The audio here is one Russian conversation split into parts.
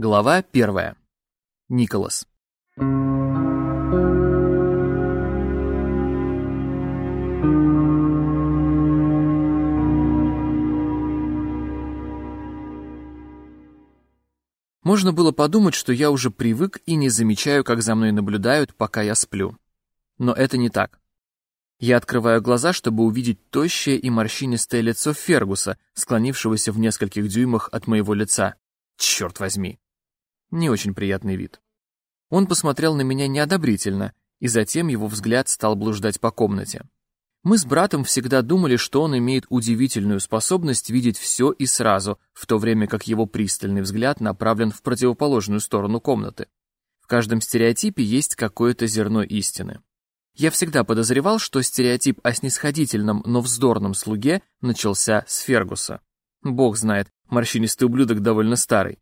Глава первая. Николас. Можно было подумать, что я уже привык и не замечаю, как за мной наблюдают, пока я сплю. Но это не так. Я открываю глаза, чтобы увидеть тощее и морщинистое лицо Фергуса, склонившегося в нескольких дюймах от моего лица. Черт возьми. Не очень приятный вид. Он посмотрел на меня неодобрительно, и затем его взгляд стал блуждать по комнате. Мы с братом всегда думали, что он имеет удивительную способность видеть все и сразу, в то время как его пристальный взгляд направлен в противоположную сторону комнаты. В каждом стереотипе есть какое-то зерно истины. Я всегда подозревал, что стереотип о снисходительном, но вздорном слуге начался с Фергуса. Бог знает, морщинистый ублюдок довольно старый.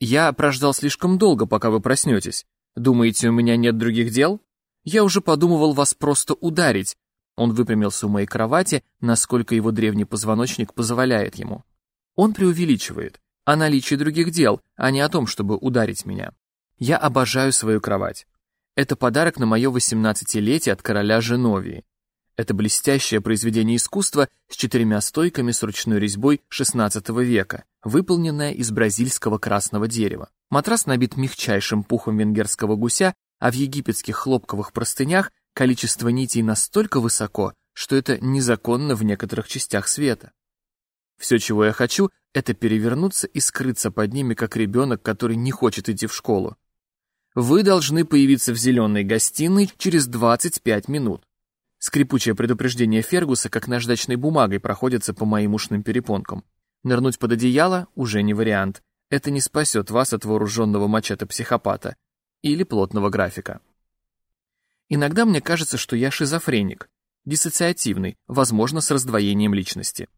Я прождал слишком долго, пока вы проснетесь. Думаете, у меня нет других дел? Я уже подумывал вас просто ударить. Он выпрямился у моей кровати, насколько его древний позвоночник позволяет ему. Он преувеличивает о наличии других дел, а не о том, чтобы ударить меня. Я обожаю свою кровать. Это подарок на мое 18-летие от короля Женовии. Это блестящее произведение искусства с четырьмя стойками с ручной резьбой XVI века, выполненное из бразильского красного дерева. Матрас набит мягчайшим пухом венгерского гуся, а в египетских хлопковых простынях количество нитей настолько высоко, что это незаконно в некоторых частях света. Все, чего я хочу, это перевернуться и скрыться под ними, как ребенок, который не хочет идти в школу. Вы должны появиться в зеленой гостиной через 25 минут. Скрипучее предупреждение Фергуса, как наждачной бумагой, проходится по моим ушным перепонкам. Нырнуть под одеяло уже не вариант. Это не спасет вас от вооруженного мачете-психопата или плотного графика. Иногда мне кажется, что я шизофреник, диссоциативный, возможно, с раздвоением личности.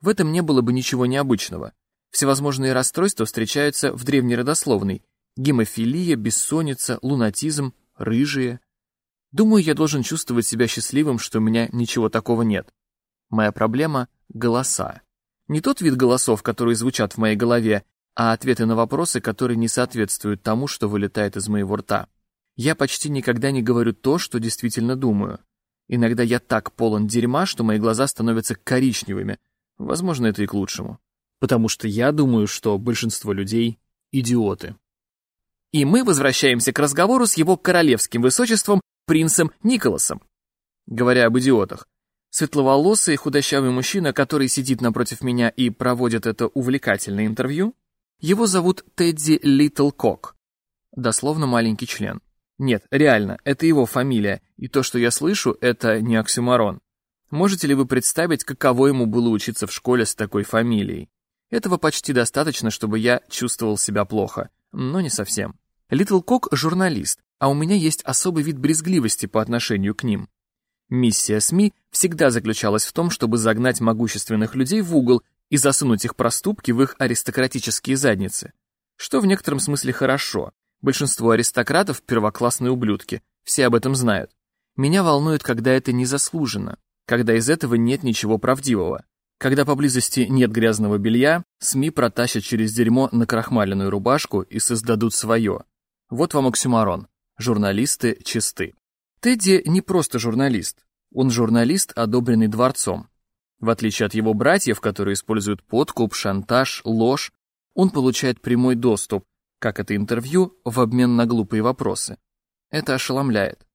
В этом не было бы ничего необычного. Всевозможные расстройства встречаются в древнеродословной, гемофилия, бессонница, лунатизм, рыжие. Думаю, я должен чувствовать себя счастливым, что у меня ничего такого нет. Моя проблема — голоса. Не тот вид голосов, которые звучат в моей голове, а ответы на вопросы, которые не соответствуют тому, что вылетает из моего рта. Я почти никогда не говорю то, что действительно думаю. Иногда я так полон дерьма, что мои глаза становятся коричневыми. Возможно, это и к лучшему. Потому что я думаю, что большинство людей — идиоты. И мы возвращаемся к разговору с его королевским высочеством принцем Николасом. Говоря об идиотах, светловолосый худощавый мужчина, который сидит напротив меня и проводит это увлекательное интервью, его зовут Тедди Литл Кок, дословно маленький член. Нет, реально, это его фамилия, и то, что я слышу, это не оксюмарон. Можете ли вы представить, каково ему было учиться в школе с такой фамилией? Этого почти достаточно, чтобы я чувствовал себя плохо но не совсем. Литл Кок — журналист, а у меня есть особый вид брезгливости по отношению к ним. Миссия СМИ всегда заключалась в том, чтобы загнать могущественных людей в угол и засунуть их проступки в их аристократические задницы. Что в некотором смысле хорошо. Большинство аристократов — первоклассные ублюдки, все об этом знают. Меня волнует, когда это незаслуженно, когда из этого нет ничего правдивого. Когда поблизости нет грязного белья, СМИ протащат через дерьмо на крахмаленную рубашку и создадут свое. Вот вам оксюмарон. Журналисты чисты. Тедди не просто журналист. Он журналист, одобренный дворцом. В отличие от его братьев, которые используют подкуп, шантаж, ложь, он получает прямой доступ, как это интервью, в обмен на глупые вопросы. Это ошеломляет.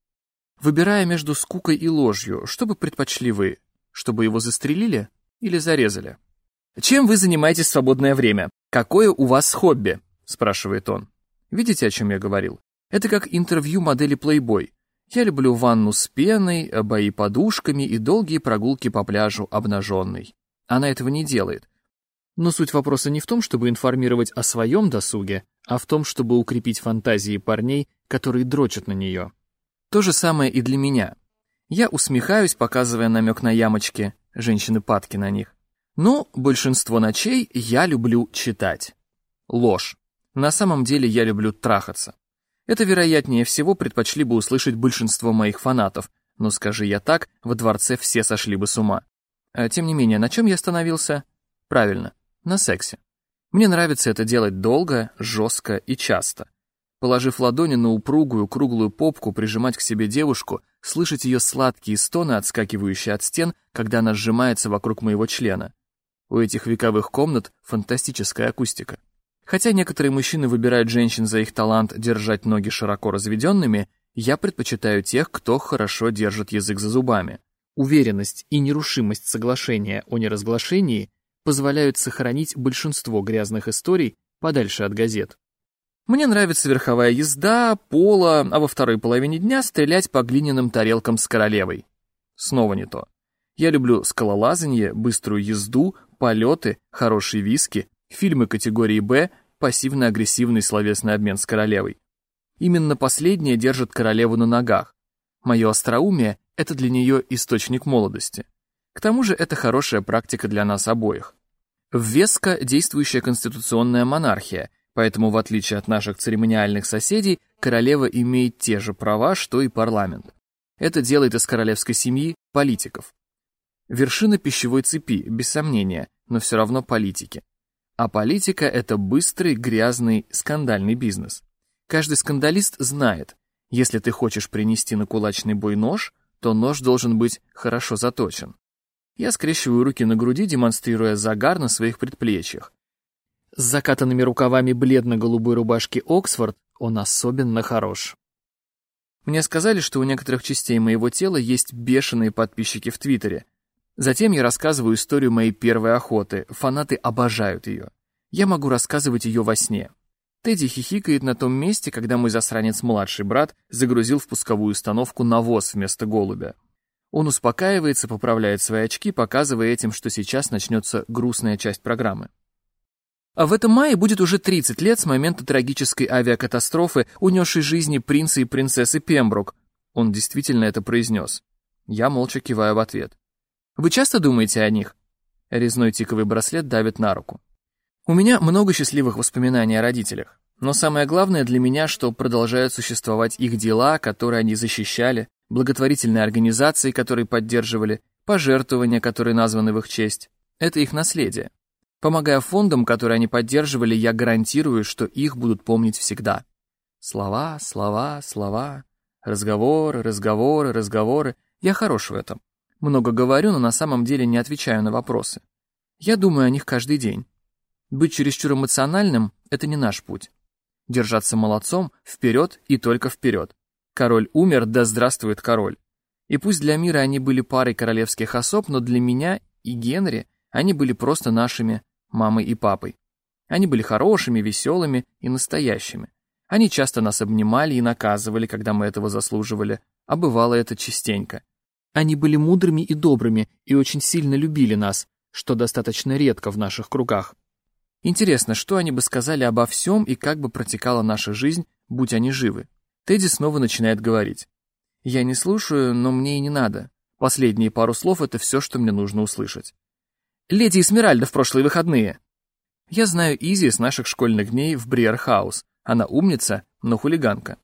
Выбирая между скукой и ложью, что бы предпочли вы? Чтобы его застрелили? или зарезали. «Чем вы занимаетесь в свободное время? Какое у вас хобби?» — спрашивает он. Видите, о чем я говорил? Это как интервью модели Playboy. Я люблю ванну с пеной, бои подушками и долгие прогулки по пляжу обнаженной. Она этого не делает. Но суть вопроса не в том, чтобы информировать о своем досуге, а в том, чтобы укрепить фантазии парней, которые дрочат на нее. То же самое и для меня. Я усмехаюсь, показывая намек на ямочки, женщины падки на них. Но большинство ночей я люблю читать. Ложь. На самом деле я люблю трахаться. Это, вероятнее всего, предпочли бы услышать большинство моих фанатов, но скажи я так, во дворце все сошли бы с ума. А, тем не менее, на чем я остановился? Правильно, на сексе. Мне нравится это делать долго, жестко и часто. Положив ладони на упругую, круглую попку, прижимать к себе девушку, слышать ее сладкие стоны, отскакивающие от стен, когда она сжимается вокруг моего члена. У этих вековых комнат фантастическая акустика. Хотя некоторые мужчины выбирают женщин за их талант держать ноги широко разведенными, я предпочитаю тех, кто хорошо держит язык за зубами. Уверенность и нерушимость соглашения о неразглашении позволяют сохранить большинство грязных историй подальше от газет. Мне нравится верховая езда, поло, а во второй половине дня стрелять по глиняным тарелкам с королевой. Снова не то. Я люблю скалолазанье, быструю езду, полеты, хорошие виски, фильмы категории «Б», пассивно-агрессивный словесный обмен с королевой. Именно последнее держит королеву на ногах. Мое остроумие — это для нее источник молодости. К тому же это хорошая практика для нас обоих. В Веско действующая конституционная монархия, поэтому, в отличие от наших церемониальных соседей, королева имеет те же права, что и парламент. Это делает из королевской семьи политиков. Вершина пищевой цепи, без сомнения, но все равно политики. А политика — это быстрый, грязный, скандальный бизнес. Каждый скандалист знает, если ты хочешь принести на кулачный бой нож, то нож должен быть хорошо заточен. Я скрещиваю руки на груди, демонстрируя загар на своих предплечьях. С закатанными рукавами бледно-голубой рубашки Оксфорд он особенно хорош. Мне сказали, что у некоторых частей моего тела есть бешеные подписчики в Твиттере. Затем я рассказываю историю моей первой охоты. Фанаты обожают ее. Я могу рассказывать ее во сне. Тедди хихикает на том месте, когда мой засранец-младший брат загрузил в пусковую установку навоз вместо голубя. Он успокаивается, поправляет свои очки, показывая этим, что сейчас начнется грустная часть программы. А в этом мае будет уже 30 лет с момента трагической авиакатастрофы, унесшей жизни принца и принцессы Пембрук. Он действительно это произнес. Я молча киваю в ответ. Вы часто думаете о них? Резной тиковый браслет давит на руку. У меня много счастливых воспоминаний о родителях. Но самое главное для меня, что продолжают существовать их дела, которые они защищали, благотворительные организации, которые поддерживали, пожертвования, которые названы в их честь. Это их наследие. Помогая фондам, которые они поддерживали, я гарантирую, что их будут помнить всегда. Слова, слова, слова, разговоры, разговоры, разговоры. Я хорош в этом. Много говорю, но на самом деле не отвечаю на вопросы. Я думаю о них каждый день. Быть чересчур эмоциональным — это не наш путь. Держаться молодцом, вперед и только вперед. Король умер, да здравствует король. И пусть для мира они были парой королевских особ, но для меня и Генри они были просто нашими мамой и папой. Они были хорошими, веселыми и настоящими. Они часто нас обнимали и наказывали, когда мы этого заслуживали, а бывало это частенько. Они были мудрыми и добрыми и очень сильно любили нас, что достаточно редко в наших кругах. Интересно, что они бы сказали обо всем и как бы протекала наша жизнь, будь они живы. Тедди снова начинает говорить. Я не слушаю, но мне и не надо. Последние пару слов — это все, что мне нужно услышать. «Леди Эсмеральда в прошлые выходные!» Я знаю Изи с наших школьных дней в Бриерхаус. Она умница, но хулиганка.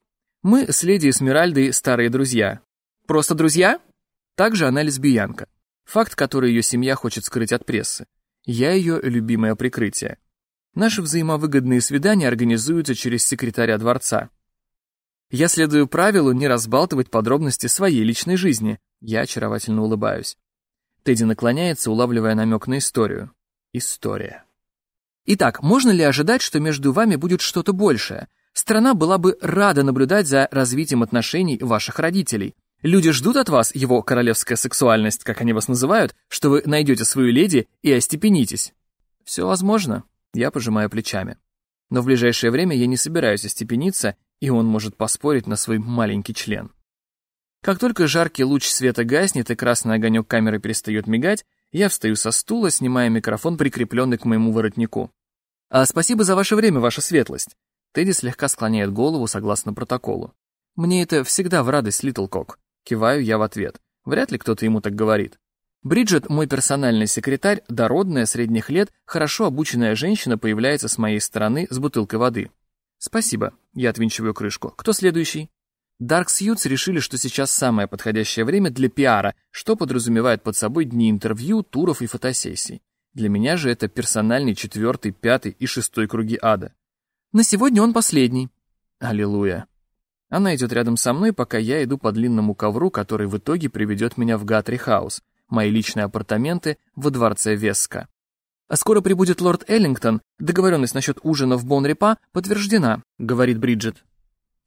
Мы с леди Эсмеральдой старые друзья. Просто друзья? Также она лесбиянка. Факт, который ее семья хочет скрыть от прессы. Я ее любимое прикрытие. Наши взаимовыгодные свидания организуются через секретаря дворца. Я следую правилу не разбалтывать подробности своей личной жизни. Я очаровательно улыбаюсь. Тедди наклоняется, улавливая намек на историю. История. Итак, можно ли ожидать, что между вами будет что-то большее? Страна была бы рада наблюдать за развитием отношений ваших родителей. Люди ждут от вас, его королевская сексуальность, как они вас называют, что вы найдете свою леди и остепенитесь. Все возможно, я пожимаю плечами. Но в ближайшее время я не собираюсь остепениться и он может поспорить на свой маленький член. Как только жаркий луч света гаснет и красный огонек камеры перестает мигать, я встаю со стула, снимая микрофон, прикрепленный к моему воротнику. «А спасибо за ваше время, ваша светлость!» Тедди слегка склоняет голову согласно протоколу. «Мне это всегда в радость, Литл Кок». Киваю я в ответ. Вряд ли кто-то ему так говорит. Бриджит, мой персональный секретарь, дородная, средних лет, хорошо обученная женщина появляется с моей стороны с бутылкой воды. «Спасибо», — я отвинчиваю крышку. «Кто следующий?» Dark Suits решили, что сейчас самое подходящее время для пиара, что подразумевает под собой дни интервью, туров и фотосессий. Для меня же это персональный четвертый, пятый и шестой круги ада. На сегодня он последний. Аллилуйя. Она идет рядом со мной, пока я иду по длинному ковру, который в итоге приведет меня в Гатри Хаус, мои личные апартаменты во дворце Веска. А скоро прибудет лорд Эллингтон, договоренность насчет ужина в Бонрепа подтверждена, говорит Бриджит.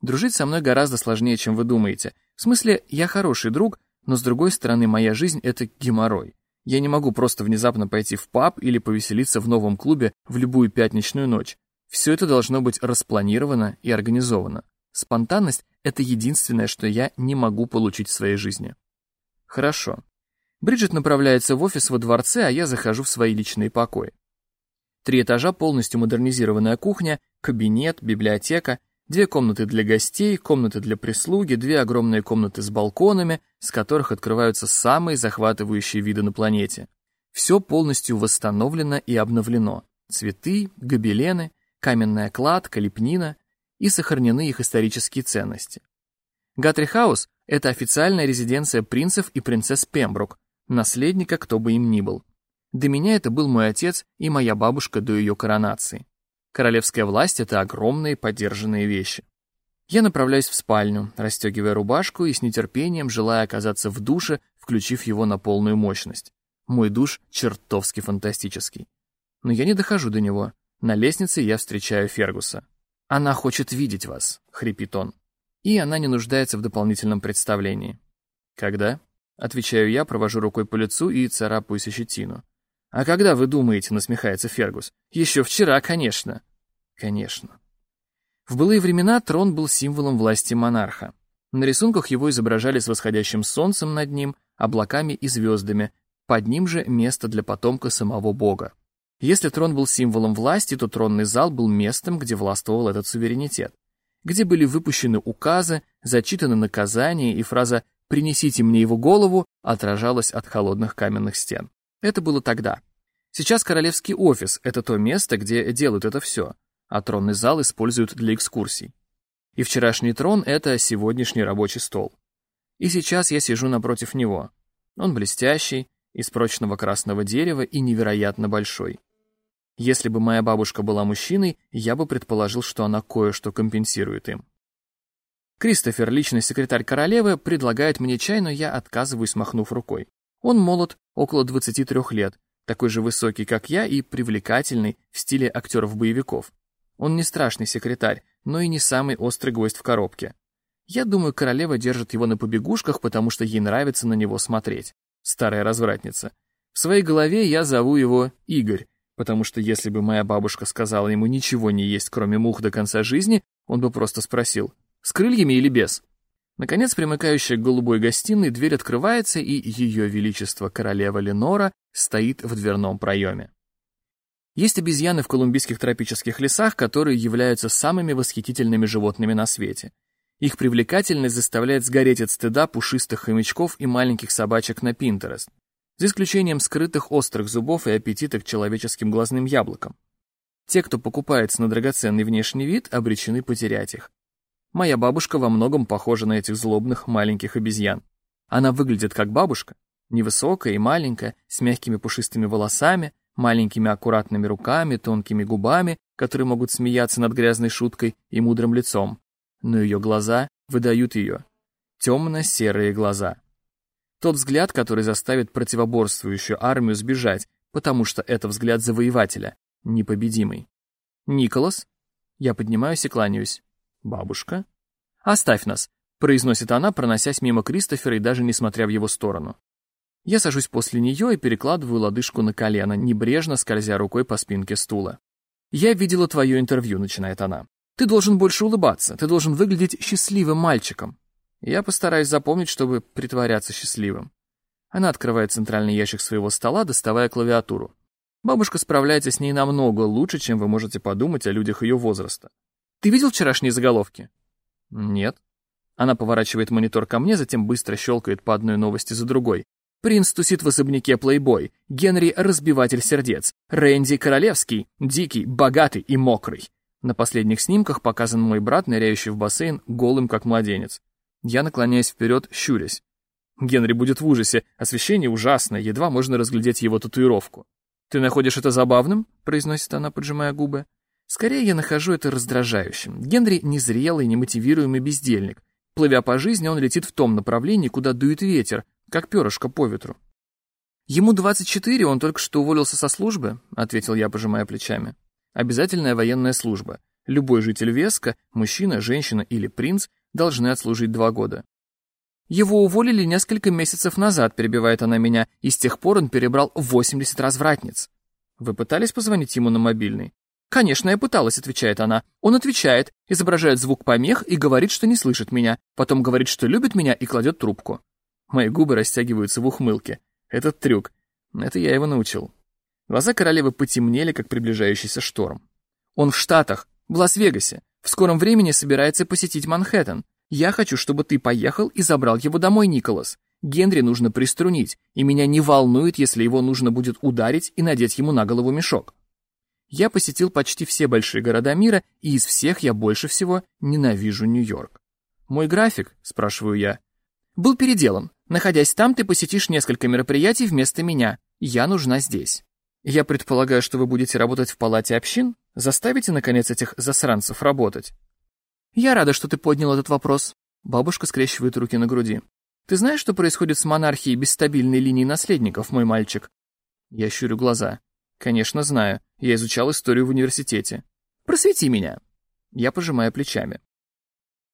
Дружить со мной гораздо сложнее, чем вы думаете. В смысле, я хороший друг, но с другой стороны, моя жизнь — это геморрой. Я не могу просто внезапно пойти в паб или повеселиться в новом клубе в любую пятничную ночь. Все это должно быть распланировано и организовано. Спонтанность — это единственное, что я не могу получить в своей жизни. Хорошо. Бриджит направляется в офис во дворце, а я захожу в свои личные покои. Три этажа, полностью модернизированная кухня, кабинет, библиотека, две комнаты для гостей, комнаты для прислуги, две огромные комнаты с балконами, с которых открываются самые захватывающие виды на планете. Все полностью восстановлено и обновлено. Цветы, гобелены, каменная кладка, лепнина, и сохранены их исторические ценности. Гатри Хаус – это официальная резиденция принцев и принцесс Пембрук, наследника кто бы им ни был. До меня это был мой отец и моя бабушка до ее коронации. Королевская власть – это огромные подержанные вещи. Я направляюсь в спальню, расстегивая рубашку и с нетерпением желая оказаться в душе, включив его на полную мощность. Мой душ чертовски фантастический. Но я не дохожу до него. На лестнице я встречаю Фергуса. «Она хочет видеть вас», — хрипит он. И она не нуждается в дополнительном представлении. «Когда?» — отвечаю я, провожу рукой по лицу и царапаюсь щетину. «А когда вы думаете?» — насмехается Фергус. «Еще вчера, конечно». «Конечно». В былые времена трон был символом власти монарха. На рисунках его изображали с восходящим солнцем над ним, облаками и звездами, под ним же место для потомка самого бога. Если трон был символом власти, то тронный зал был местом, где властвовал этот суверенитет, где были выпущены указы, зачитаны наказания, и фраза «принесите мне его голову» отражалась от холодных каменных стен. Это было тогда. Сейчас королевский офис — это то место, где делают это все, а тронный зал используют для экскурсий. И вчерашний трон — это сегодняшний рабочий стол. И сейчас я сижу напротив него. Он блестящий, из прочного красного дерева и невероятно большой. Если бы моя бабушка была мужчиной, я бы предположил, что она кое-что компенсирует им. Кристофер, личный секретарь королевы, предлагает мне чай, но я отказываюсь, махнув рукой. Он молод, около 23 лет, такой же высокий, как я, и привлекательный в стиле актеров-боевиков. Он не страшный секретарь, но и не самый острый гвоздь в коробке. Я думаю, королева держит его на побегушках, потому что ей нравится на него смотреть. Старая развратница. В своей голове я зову его Игорь, потому что если бы моя бабушка сказала ему ничего не есть, кроме мух до конца жизни, он бы просто спросил, с крыльями или без? Наконец, примыкающая к голубой гостиной, дверь открывается, и ее величество королева Ленора стоит в дверном проеме. Есть обезьяны в колумбийских тропических лесах, которые являются самыми восхитительными животными на свете. Их привлекательность заставляет сгореть от стыда пушистых хомячков и маленьких собачек на Пинтерест за исключением скрытых острых зубов и аппетита к человеческим глазным яблокам. Те, кто покупается на драгоценный внешний вид, обречены потерять их. Моя бабушка во многом похожа на этих злобных маленьких обезьян. Она выглядит как бабушка, невысокая и маленькая, с мягкими пушистыми волосами, маленькими аккуратными руками, тонкими губами, которые могут смеяться над грязной шуткой и мудрым лицом. Но ее глаза выдают ее. Темно-серые глаза. Тот взгляд, который заставит противоборствующую армию сбежать, потому что это взгляд завоевателя, непобедимый. «Николас?» Я поднимаюсь и кланяюсь. «Бабушка?» «Оставь нас», — произносит она, проносясь мимо Кристофера и даже не смотря в его сторону. Я сажусь после нее и перекладываю лодыжку на колено, небрежно скользя рукой по спинке стула. «Я видела твое интервью», — начинает она. «Ты должен больше улыбаться, ты должен выглядеть счастливым мальчиком». Я постараюсь запомнить, чтобы притворяться счастливым. Она открывает центральный ящик своего стола, доставая клавиатуру. Бабушка справляется с ней намного лучше, чем вы можете подумать о людях ее возраста. Ты видел вчерашние заголовки? Нет. Она поворачивает монитор ко мне, затем быстро щелкает по одной новости за другой. Принц тусит в особняке Плейбой, Генри — разбиватель сердец, Рэнди — королевский, дикий, богатый и мокрый. На последних снимках показан мой брат, ныряющий в бассейн, голым как младенец. Я наклоняюсь вперед, щурясь. Генри будет в ужасе, освещение ужасное, едва можно разглядеть его татуировку. «Ты находишь это забавным?» — произносит она, поджимая губы. «Скорее я нахожу это раздражающим. Генри незрелый, немотивируемый бездельник. Плывя по жизни, он летит в том направлении, куда дует ветер, как перышко по ветру. «Ему 24, он только что уволился со службы», — ответил я, пожимая плечами. «Обязательная военная служба. Любой житель Веска, мужчина, женщина или принц, должны отслужить два года». «Его уволили несколько месяцев назад», — перебивает она меня, и с тех пор он перебрал 80 развратниц. «Вы пытались позвонить ему на мобильный?» «Конечно, я пыталась», — отвечает она. Он отвечает, изображает звук помех и говорит, что не слышит меня, потом говорит, что любит меня и кладет трубку. Мои губы растягиваются в ухмылке. Этот трюк. Это я его научил. Глаза королевы потемнели, как приближающийся шторм. Он в Штатах, в Лас-Вегасе. В скором времени собирается посетить Манхэттен. Я хочу, чтобы ты поехал и забрал его домой, Николас. Генри нужно приструнить, и меня не волнует, если его нужно будет ударить и надеть ему на голову мешок. Я посетил почти все большие города мира, и из всех я больше всего ненавижу Нью-Йорк. «Мой график?» — спрашиваю я. «Был переделан. Находясь там, ты посетишь несколько мероприятий вместо меня. Я нужна здесь». «Я предполагаю, что вы будете работать в палате общин? Заставите, наконец, этих засранцев работать?» «Я рада, что ты поднял этот вопрос». Бабушка скрещивает руки на груди. «Ты знаешь, что происходит с монархией без стабильной линии наследников, мой мальчик?» Я щурю глаза. Конечно, знаю. Я изучал историю в университете. Просвети меня. Я пожимаю плечами.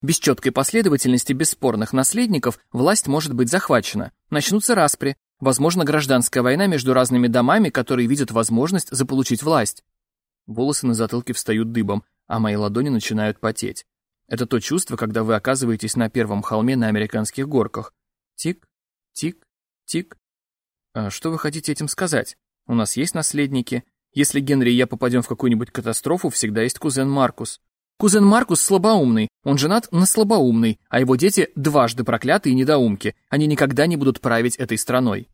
Без четкой последовательности бесспорных наследников власть может быть захвачена. Начнутся распри. Возможно, гражданская война между разными домами, которые видят возможность заполучить власть. Волосы на затылке встают дыбом, а мои ладони начинают потеть. Это то чувство, когда вы оказываетесь на первом холме на американских горках. Тик, тик, тик. А что вы хотите этим сказать? У нас есть наследники. Если Генри и я попадем в какую-нибудь катастрофу, всегда есть кузен Маркус. Кузен Маркус слабоумный, он женат на слабоумный, а его дети дважды проклятые недоумки, они никогда не будут править этой страной.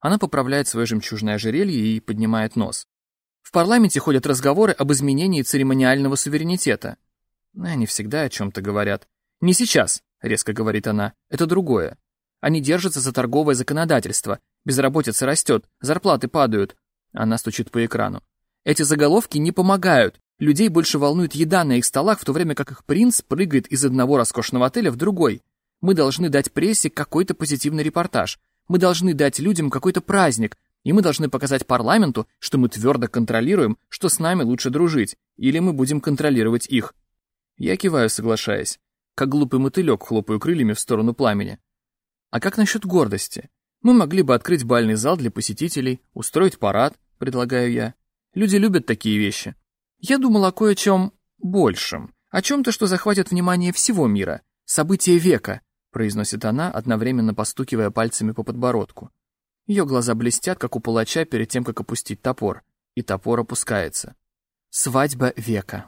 Она поправляет свое жемчужное ожерелье и поднимает нос. В парламенте ходят разговоры об изменении церемониального суверенитета. Они всегда о чем-то говорят. «Не сейчас», — резко говорит она, — «это другое. Они держатся за торговое законодательство, Безработица растет, зарплаты падают. Она стучит по экрану. Эти заголовки не помогают. Людей больше волнует еда на их столах, в то время как их принц прыгает из одного роскошного отеля в другой. Мы должны дать прессе какой-то позитивный репортаж. Мы должны дать людям какой-то праздник. И мы должны показать парламенту, что мы твердо контролируем, что с нами лучше дружить, или мы будем контролировать их. Я киваю, соглашаясь. Как глупый мотылек хлопаю крыльями в сторону пламени. А как насчет гордости? Мы могли бы открыть бальный зал для посетителей, устроить парад, предлагаю я. Люди любят такие вещи. Я думал о кое-чем большем, о чем-то, что захватит внимание всего мира. Событие века, произносит она, одновременно постукивая пальцами по подбородку. Ее глаза блестят, как у палача перед тем, как опустить топор, и топор опускается. Свадьба века.